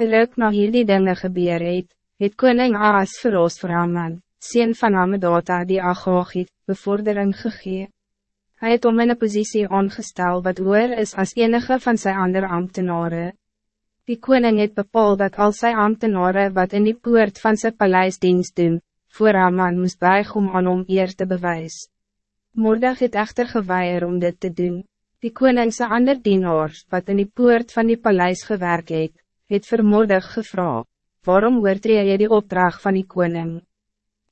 Een ruk na hierdie dinge gebeur het, het koning Aas verroos vir Haman, sien van Hamedata die Agogiet, bevordering gegee. Hij het om in een positie aangestel wat hoor is als enige van zijn andere ambtenaren. Die koning het bepaal dat al zijn ambtenaren wat in die poort van zijn paleis dienst doen, voor Haman moest buig om aan om eer te bewijs. Moordag het echter geweier om dit te doen. Die koningse ander dienaars wat in die poort van die paleis gewerkt het, het vermoordig gevra, waarom oortree jy die opdracht van die koning?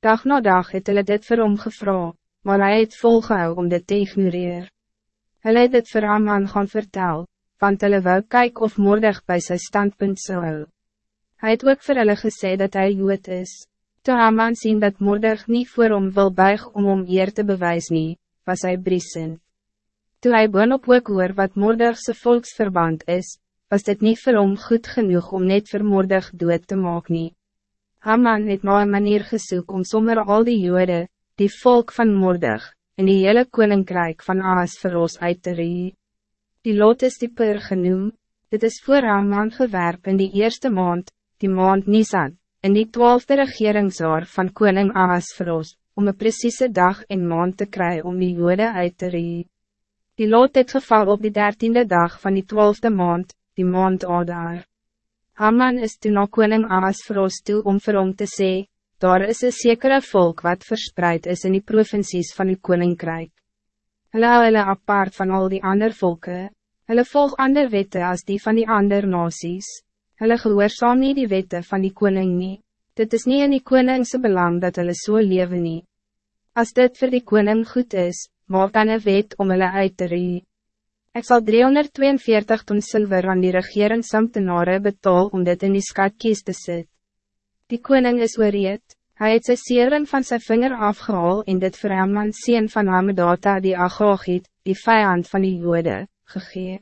Dag na dag het hulle dit vir hom gevra, maar hij het volgehou om dit te ignoreer. Hulle het dit vir Aman gaan vertel, want hulle wou kyk of moordig bij zijn standpunt zou hou. Hy het ook vir hulle gesê dat hij jood is. Toe Aman sien dat moordig niet voor hom wil buig om om eer te bewijs nie, was hij briesend. Toe hy boonop ook hoor wat moordigse volksverband is, was dit niet vir hom goed genoeg om net vermoordig dood te maak nie. Haman het maar een manier gesoek om sommer al die jode, die volk van moordig, en die hele koninkrijk van Aas vir ons uit te ree. Die lot is die per genoem, dit is voor Haman gewerp in die eerste maand, die maand Nisan, in die twaalfde regeringsjaar van koning Aas vir ons, om een precieze dag en maand te krijgen om die jode uit te ree. Die lot het geval op die dertiende dag van die twaalfde maand, die maand Adar. Haman is toen na koning Aas verroos toe om vir hom te sê, daar is een zekere volk wat verspreid is in die provincies van die koninkrijk. Hulle hou hulle apart van al die ander volken, hulle volg ander wette als die van die ander nasies, hulle gehoorzaam nie die wette van die koning nie, dit is niet in die koningse belang dat hulle so leven nie. As dit voor die koning goed is, maak dan een wet om hulle uit te ree. Ik zal 342 ton zilver aan die regeringsambtenaren betaal om dit in die skatkies te zetten. Die koning is oorreed, hij het sy serum van zijn vinger afgehaal en dit vir Haman sien van Hamedata die Agogiet, die vijand van die jode, gegee.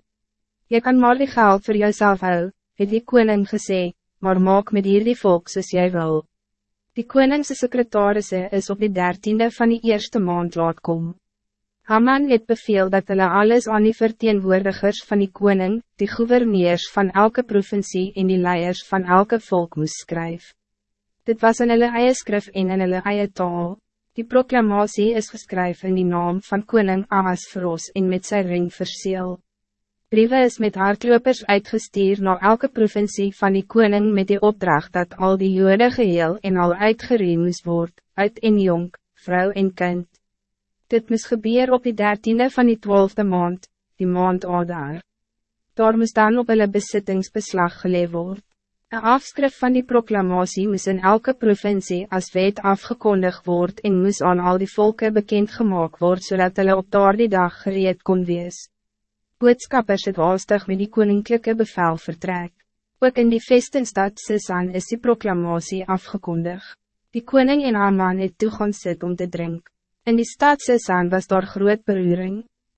Je kan maar die geld voor jezelf hou, het die koning gesê, maar maak met hierdie volk soos jy wil. Die koningse secretarise is op die dertiende van die eerste maand laat komen. Haman het beveel dat hulle alles aan die verteenwoordigers van die koning, die gouverneurs van elke provincie en die leiers van elke volk moest skryf. Dit was in hulle eie skrif en in hulle eie taal. Die proclamatie is geschreven in die naam van koning Ahasveros en met zijn ring verseel. Brieven is met hardlopers uitgestuur naar elke provincie van die koning met die opdracht dat al die jode geheel en al uitgereen moest word, uit en jong, vrouw en kind. Dit moest gebeuren op die dertiende van die twaalfde maand, die maand Adar. Daar moest dan op hulle besittingsbeslag geleef word. Een afskrif van die proclamatie moest in elke provincie als wet afgekondigd word en moest aan al die volken bekendgemaakt word zodat hulle op daar die dag gereed kon wees. Boodskappers het haastig met die koninklijke bevel vertrek. Ook in die festenstad Sisan is die proclamatie afgekondigd. Die koning en Haman het toegang sit om te drinken. In die stad Sisan was daar groot beruring.